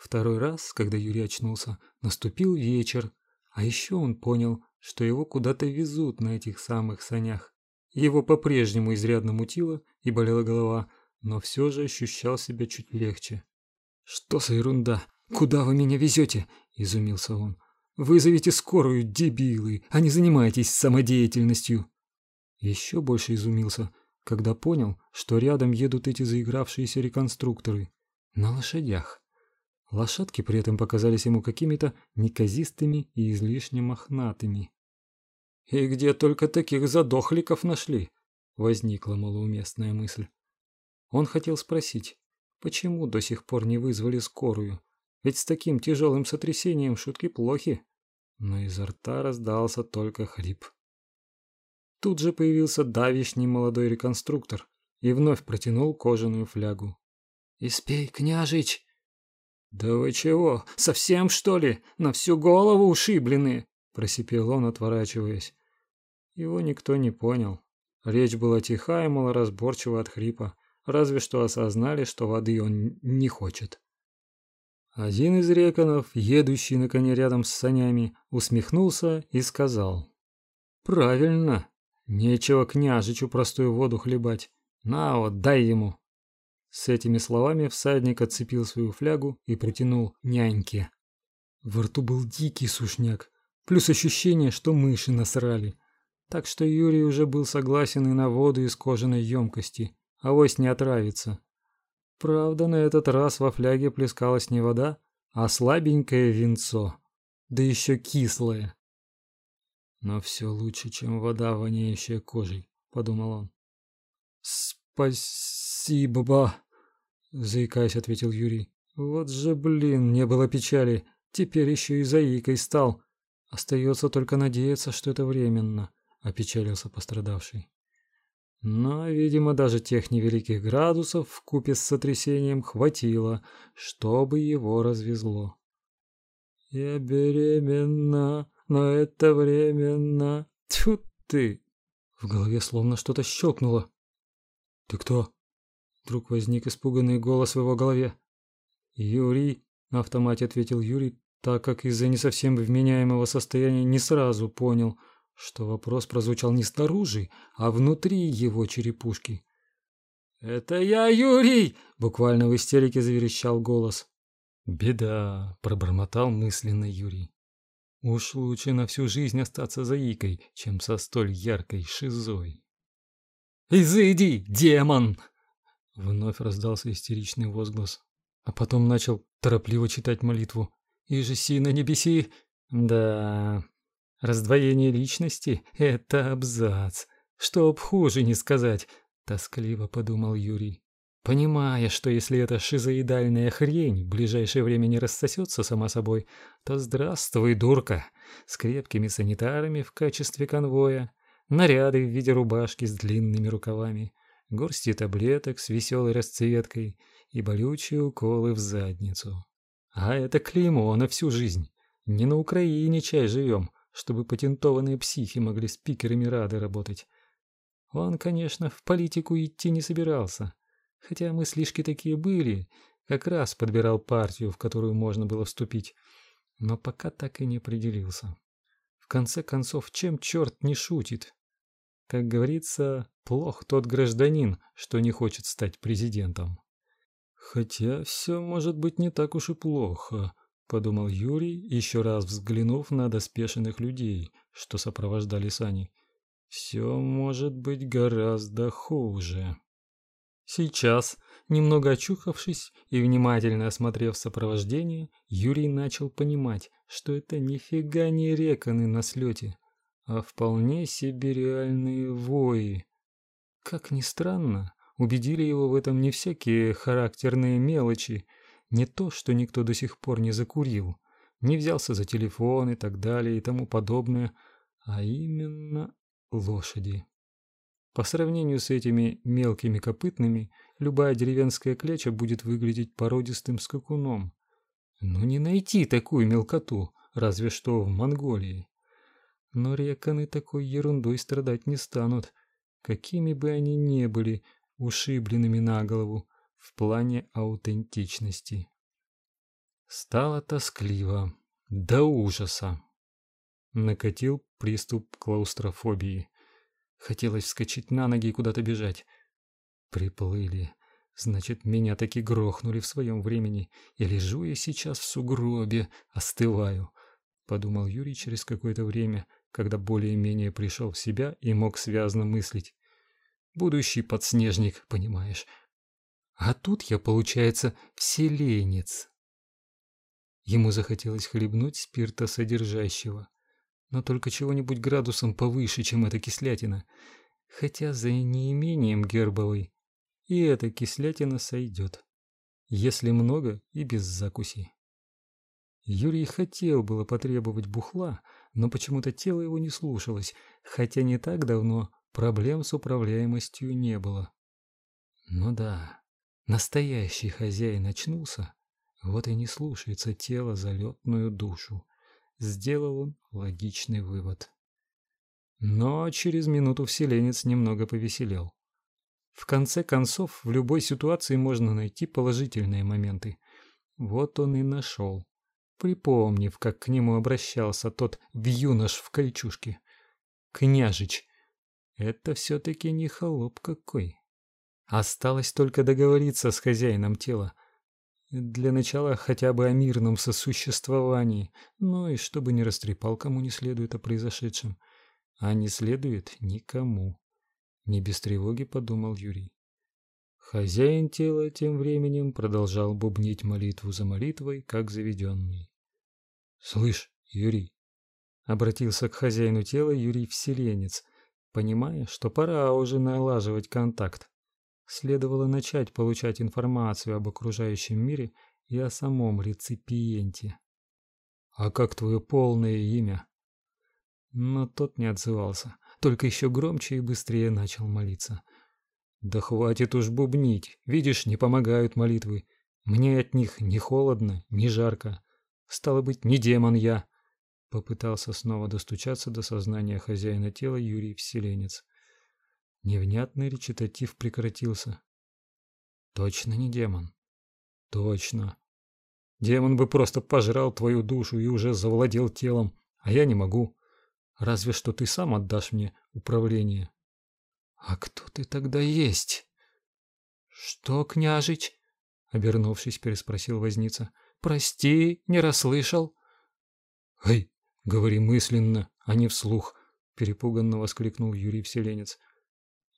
Второй раз, когда Юрий очнулся, наступил вечер, а еще он понял, что его куда-то везут на этих самых санях. Его по-прежнему изрядно мутило и болела голова, но все же ощущал себя чуть легче. «Что за ерунда? Куда вы меня везете?» – изумился он. «Вызовите скорую, дебилы, а не занимайтесь самодеятельностью!» Еще больше изумился, когда понял, что рядом едут эти заигравшиеся реконструкторы. На лошадях. Лошадки при этом показались ему какими-то неказистыми и излишне мохнатыми. «И где только таких задохликов нашли?» — возникла малоуместная мысль. Он хотел спросить, почему до сих пор не вызвали скорую, ведь с таким тяжелым сотрясением шутки плохи. Но изо рта раздался только хрип. Тут же появился давишний молодой реконструктор и вновь протянул кожаную флягу. «Испей, княжич!» «Да вы чего, совсем что ли? На всю голову ушиблены!» – просипел он, отворачиваясь. Его никто не понял. Речь была тихая и малоразборчива от хрипа, разве что осознали, что воды он не хочет. Один из реконов, едущий на коне рядом с санями, усмехнулся и сказал. «Правильно. Нечего княжичу простую воду хлебать. На вот, дай ему». С этими словами всадник отцепил свою флягу и протянул няньке. Во рту был дикий сушняк, плюс ощущение, что мыши насрали. Так что Юрий уже был согласен и на воду из кожаной емкости, авось не отравится. Правда, на этот раз во фляге плескалась не вода, а слабенькое винцо, да еще кислое. Но все лучше, чем вода, воняющая кожей, подумал он. Спасибо, заикаясь, ответил Юрий. Вот же, блин, не было печали, теперь еще и заикой стал. Остается только надеяться, что это временно, опечалился пострадавший. Но, видимо, даже тех невеликих градусов в купе с сотрясением хватило, чтобы его развезло. Я беременна, но это временно. Тьфу ты! В голове словно что-то щелкнуло. Ты кто? Вдруг возник испуганный голос в его голове. Юрий, на автомате ответил Юрий, так как из-за не совсем вменяемого состояния не сразу понял, что вопрос прозвучал не снаружи, а внутри его черепушки. «Это я, Юрий!» — буквально в истерике заверещал голос. «Беда!» — пробормотал мысленно Юрий. Уж лучше на всю жизнь остаться заикой, чем со столь яркой шизой. «Изыди, демон!» Вновь раздался истеричный возглас, а потом начал торопливо читать молитву. «И же си на небеси!» «Да, раздвоение личности — это абзац. Чтоб хуже не сказать!» — тоскливо подумал Юрий понимая, что если эта шизоидальная хрень в ближайшее время не рассосется сама собой, то здравствуй, дурка, с крепкими санитарами в качестве конвоя, наряды в виде рубашки с длинными рукавами, горсти таблеток с веселой расцветкой и болючие уколы в задницу. А это клеймо на всю жизнь. Не на Украине чай живем, чтобы патентованные психи могли спикерами рады работать. Он, конечно, в политику идти не собирался, Хотя мыслишки такие были, как раз подбирал партию, в которую можно было вступить, но пока так и не определился. В конце концов, чем черт не шутит? Как говорится, плох тот гражданин, что не хочет стать президентом. Хотя все может быть не так уж и плохо, подумал Юрий, еще раз взглянув на доспешенных людей, что сопровождали сани. Все может быть гораздо хуже. Сейчас, немного очухавшись и внимательно осмотрев сопровождение, Юрий начал понимать, что это нифига не реканы на слете, а вполне себе реальные вои. Как ни странно, убедили его в этом не всякие характерные мелочи, не то, что никто до сих пор не закурил, не взялся за телефон и так далее и тому подобное, а именно лошади. По сравнению с этими мелкими копытными, любая деревенская кляча будет выглядеть породистым скакуном. Ну не найти такую мелкоту, разве что в Монголии. Но реканы такой ерундой страдать не станут, какими бы они ни были ушибленными на голову в плане аутентичности. Стало тоскливо, до ужаса. Накатил приступ клаустрофобии. Хотелось вскочить на ноги и куда-то бежать. Приплыли. Значит, меня таки грохнули в своем времени. И лежу я сейчас в сугробе, остываю. Подумал Юрий через какое-то время, когда более-менее пришел в себя и мог связно мыслить. Будущий подснежник, понимаешь. А тут я, получается, вселенец. Ему захотелось хлебнуть спирта содержащего но только чего-нибудь градусом повыше, чем эта кислятина. Хотя за неимением гербовой и эта кислятина сойдет. Если много и без закуси. Юрий хотел было потребовать бухла, но почему-то тело его не слушалось, хотя не так давно проблем с управляемостью не было. Ну да, настоящий хозяин очнулся, вот и не слушается тело залетную душу сделал он логичный вывод. Но через минуту вселенец немного повеселел. В конце концов, в любой ситуации можно найти положительные моменты. Вот он и нашел, припомнив, как к нему обращался тот юнош в кольчужке. Княжич. Это все таки не холоп какой. Осталось только договориться с хозяином тела. Для начала хотя бы о мирном сосуществовании, но и чтобы не растрепал кому не следует о произошедшем. А не следует никому. Не без тревоги подумал Юрий. Хозяин тела тем временем продолжал бубнить молитву за молитвой, как заведенный. «Слышь, Юрий!» Обратился к хозяину тела Юрий Вселенец, понимая, что пора уже налаживать контакт следовало начать получать информацию об окружающем мире и о самом реципиенте. А как твое полное имя? Но тот не отзывался, только еще громче и быстрее начал молиться. Да хватит уж бубнить. Видишь, не помогают молитвы. Мне от них ни холодно, ни жарко. Стало быть, не демон я. Попытался снова достучаться до сознания хозяина тела Юрий Вселенец. Невнятный речитатив прекратился. Точно не демон. Точно. Демон бы просто пожрал твою душу и уже завладел телом, а я не могу. Разве что ты сам отдашь мне управление. А кто ты тогда есть? Что, княжич? обернувшись, переспросил возница. Прости, не расслышал. Эй, говори мысленно, а не вслух, перепуганно воскликнул Юрий Вселенец.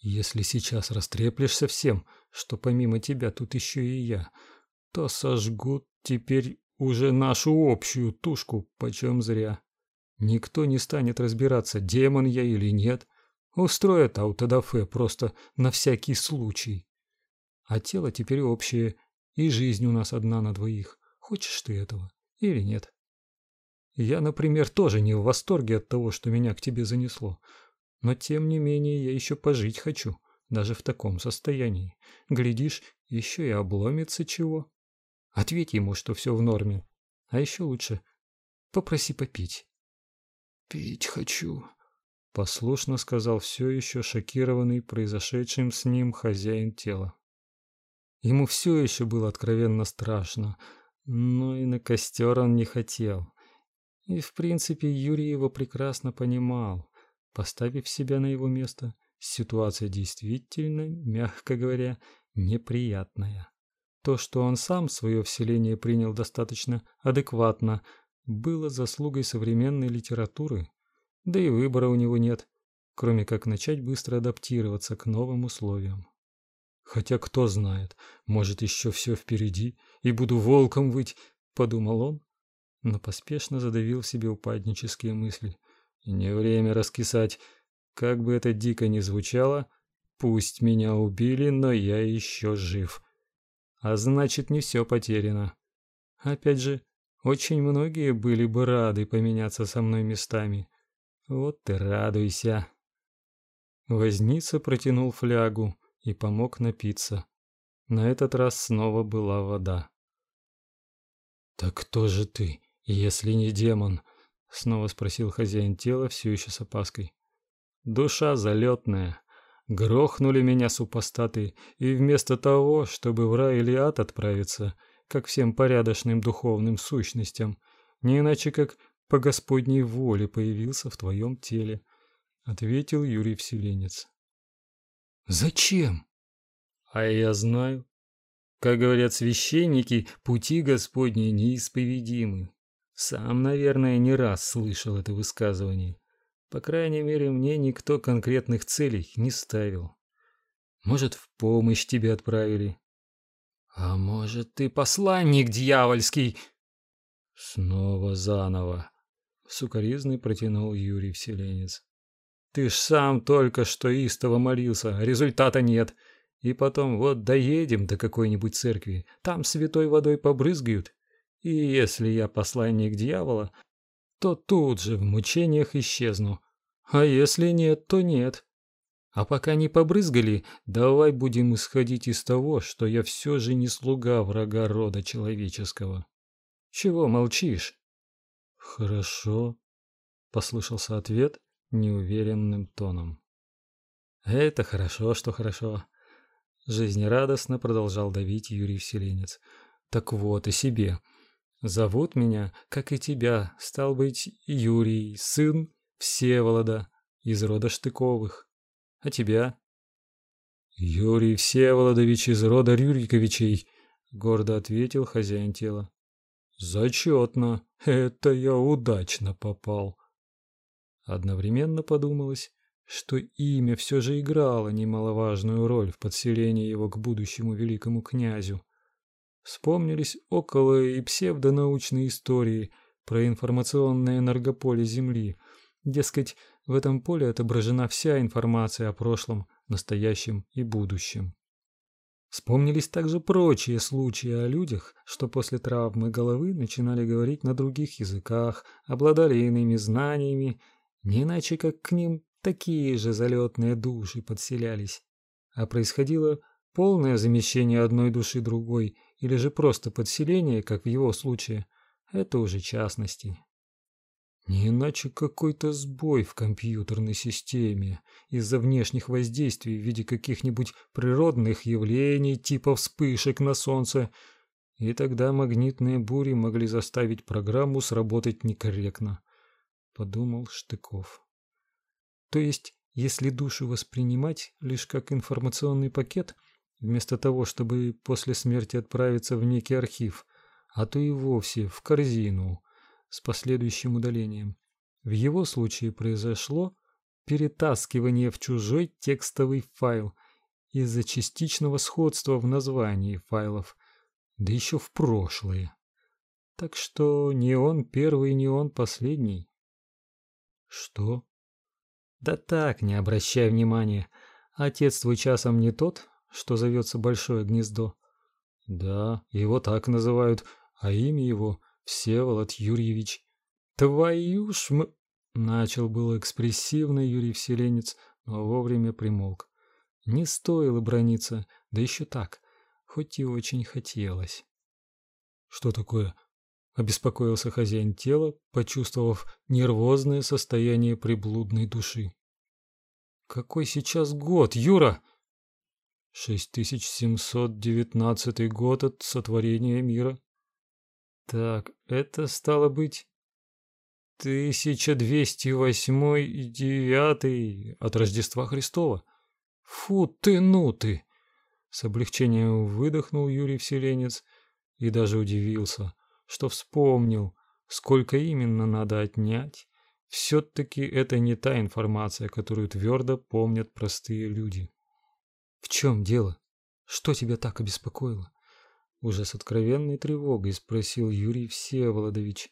Если сейчас растреплешься всем, что помимо тебя тут еще и я, то сожгут теперь уже нашу общую тушку почем зря. Никто не станет разбираться, демон я или нет. Устроят аутодафе просто на всякий случай. А тело теперь общее, и жизнь у нас одна на двоих. Хочешь ты этого или нет? Я, например, тоже не в восторге от того, что меня к тебе занесло. Но тем не менее я еще пожить хочу, даже в таком состоянии. Глядишь, еще и обломится чего. Ответь ему, что все в норме. А еще лучше попроси попить. Пить хочу, послушно сказал все еще шокированный произошедшим с ним хозяин тела. Ему все еще было откровенно страшно, но и на костер он не хотел. И в принципе Юрий его прекрасно понимал. Поставив себя на его место, ситуация действительно, мягко говоря, неприятная. То, что он сам свое вселение принял достаточно адекватно, было заслугой современной литературы. Да и выбора у него нет, кроме как начать быстро адаптироваться к новым условиям. Хотя кто знает, может еще все впереди, и буду волком выть, подумал он, но поспешно задавил в себе упаднические мысли. Не время раскисать. Как бы это дико ни звучало, пусть меня убили, но я еще жив. А значит, не все потеряно. Опять же, очень многие были бы рады поменяться со мной местами. Вот ты радуйся. Возница протянул флягу и помог напиться. На этот раз снова была вода. Так кто же ты, если не демон? снова спросил хозяин тела, все еще с опаской. Душа залетная. Грохнули меня супостаты, и вместо того, чтобы в рай или ад отправиться, как всем порядочным духовным сущностям, не иначе как по Господней воле появился в твоем теле, ответил Юрий Вселенец. Зачем? А я знаю. Как говорят священники, пути Господни неисповедимы. Сам, наверное, не раз слышал это высказывание. По крайней мере, мне никто конкретных целей не ставил. Может, в помощь тебе отправили. А может, ты посланник дьявольский? Снова заново. Сукаризный протянул Юрий Вселенец. Ты ж сам только что истово молился, результата нет. И потом вот доедем до какой-нибудь церкви, там святой водой побрызгают. И если я посланник дьявола, то тут же в мучениях исчезну. А если нет, то нет. А пока не побрызгали, давай будем исходить из того, что я все же не слуга врага рода человеческого. Чего молчишь? Хорошо, послышался ответ неуверенным тоном. Это хорошо, что хорошо. Жизнерадостно продолжал давить Юрий Вселенец. Так вот и себе. Зовут меня, как и тебя, стал быть, Юрий, сын Всеволода из рода Штыковых. А тебя? Юрий Всеволодович из рода Рюриковичей, гордо ответил хозяин тела. Зачетно. Это я удачно попал. Одновременно подумалось, что имя все же играло немаловажную роль в подселении его к будущему великому князю. Вспомнились около и псевдонаучные истории про информационное энергополе Земли. Дескать, в этом поле отображена вся информация о прошлом, настоящем и будущем. Вспомнились также прочие случаи о людях, что после травмы головы начинали говорить на других языках, обладали иными знаниями не иначе как к ним такие же залетные души подселялись. А происходило полное замещение одной души другой или же просто подселение, как в его случае. Это уже частности. Не иначе какой-то сбой в компьютерной системе из-за внешних воздействий в виде каких-нибудь природных явлений типа вспышек на солнце, и тогда магнитные бури могли заставить программу сработать некорректно подумал Штыков. То есть, если душу воспринимать лишь как информационный пакет, вместо того, чтобы после смерти отправиться в некий архив, а то и вовсе в корзину с последующим удалением. В его случае произошло перетаскивание в чужой текстовый файл из-за частичного сходства в названии файлов, да еще в прошлое. Так что не он первый, не он последний. Что? Да так, не обращай внимания. Отец твой часом не тот, что зовется Большое гнездо. Да, его так называют, а имя его Всеволод Юрьевич. Твою ж мы... Начал было экспрессивно Юрий Вселенец, но вовремя примолк. Не стоило брониться, да еще так, хоть и очень хотелось. Что такое? Обеспокоился хозяин тела, почувствовав нервозное состояние приблудной души. Какой сейчас год, Юра? 6719 год от сотворения мира. Так, это стало быть 1208 и 9 от Рождества Христова. Фу ты, ну ты! С облегчением выдохнул Юрий Вселенец и даже удивился что вспомнил, сколько именно надо отнять. Все-таки это не та информация, которую твердо помнят простые люди. В чем дело? Что тебя так обеспокоило? Уже с откровенной тревогой спросил Юрий Всеволодович.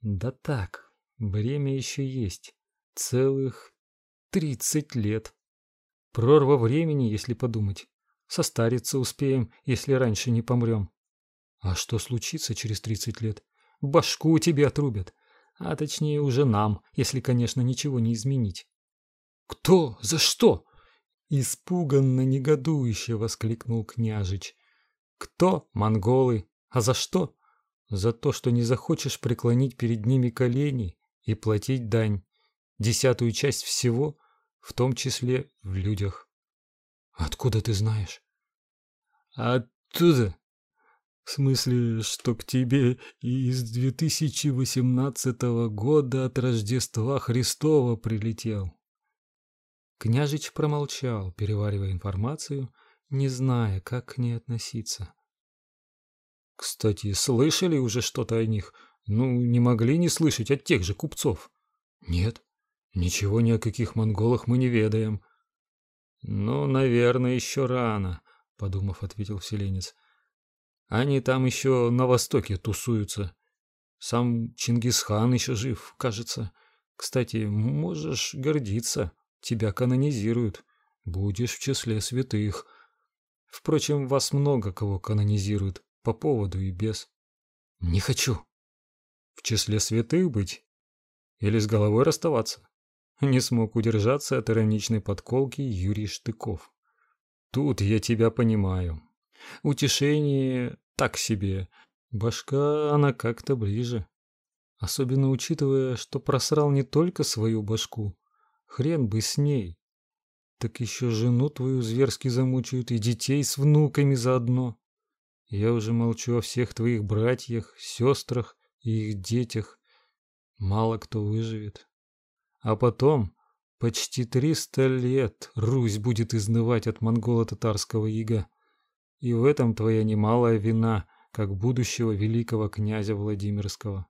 Да так, время еще есть. Целых тридцать лет. Прорва времени, если подумать. Состариться успеем, если раньше не помрем. А что случится через 30 лет? Башку тебе отрубят. А точнее уже нам, если, конечно, ничего не изменить. Кто? За что? Испуганно негодующе воскликнул княжич. Кто? Монголы. А за что? За то, что не захочешь преклонить перед ними колени и платить дань. Десятую часть всего, в том числе в людях. Откуда ты знаешь? Оттуда, В смысле, что к тебе из 2018 года от Рождества Христова прилетел. Княжич промолчал, переваривая информацию, не зная, как к ней относиться. Кстати, слышали уже что-то о них? Ну, не могли не слышать от тех же купцов. Нет, ничего ни о каких монголах мы не ведаем. Ну, наверное, еще рано, подумав, ответил вселенец. Они там еще на востоке тусуются. Сам Чингисхан еще жив, кажется. Кстати, можешь гордиться. Тебя канонизируют. Будешь в числе святых. Впрочем, вас много кого канонизируют, по поводу и без. Не хочу. В числе святых быть? Или с головой расставаться? Не смог удержаться от ироничной подколки Юрий Штыков. Тут я тебя понимаю. Утешение так себе. Башка она как-то ближе. Особенно учитывая, что просрал не только свою башку. Хрен бы с ней. Так еще жену твою зверски замучают и детей с внуками заодно. Я уже молчу о всех твоих братьях, сестрах и их детях. Мало кто выживет. А потом почти триста лет Русь будет изнывать от монголо-татарского ига. И в этом твоя немалая вина, как будущего великого князя Владимирского.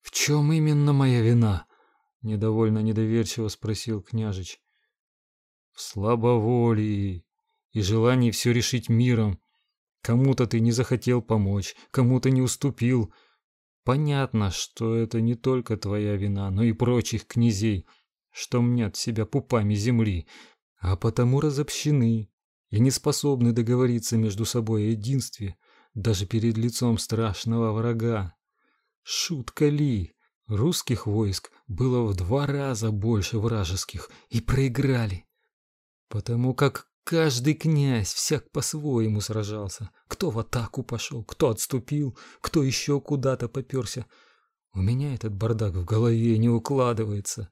В чем именно моя вина? недовольно недоверчиво спросил княжич. В слабоволии и желании все решить миром. Кому-то ты не захотел помочь, кому-то не уступил. Понятно, что это не только твоя вина, но и прочих князей, что мнят себя пупами земли, а потому разобщены, и не способны договориться между собой о единстве даже перед лицом страшного врага. Шутка ли? Русских войск было в два раза больше вражеских и проиграли. Потому как каждый князь всяк по-своему сражался. Кто в атаку пошел, кто отступил, кто еще куда-то попёрся. У меня этот бардак в голове не укладывается.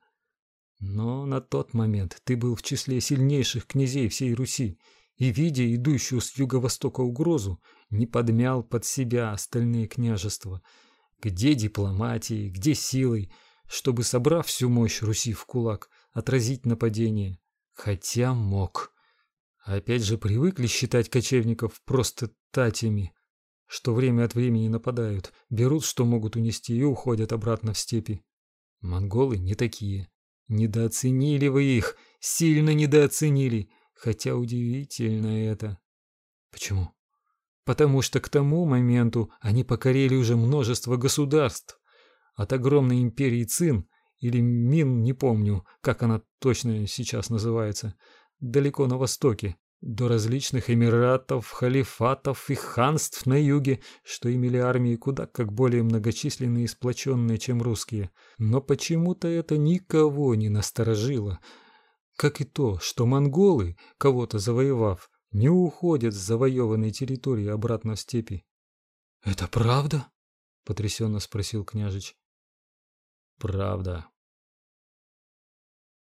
Но на тот момент ты был в числе сильнейших князей всей Руси и, видя идущую с юго-востока угрозу, не подмял под себя остальные княжества. Где дипломатией, где силой, чтобы, собрав всю мощь Руси в кулак, отразить нападение? Хотя мог. Опять же привыкли считать кочевников просто татями, что время от времени нападают, берут, что могут унести и уходят обратно в степи. Монголы не такие. Недооценили вы их, сильно недооценили. Хотя удивительно это. Почему? Потому что к тому моменту они покорили уже множество государств. От огромной империи Цин или Мин, не помню, как она точно сейчас называется, далеко на востоке, до различных эмиратов, халифатов и ханств на юге, что имели армии куда как более многочисленные и сплоченные, чем русские. Но почему-то это никого не насторожило как и то, что монголы, кого-то завоевав, не уходят с завоеванной территории обратно в степи. Это правда? потрясенно спросил княжич. Правда.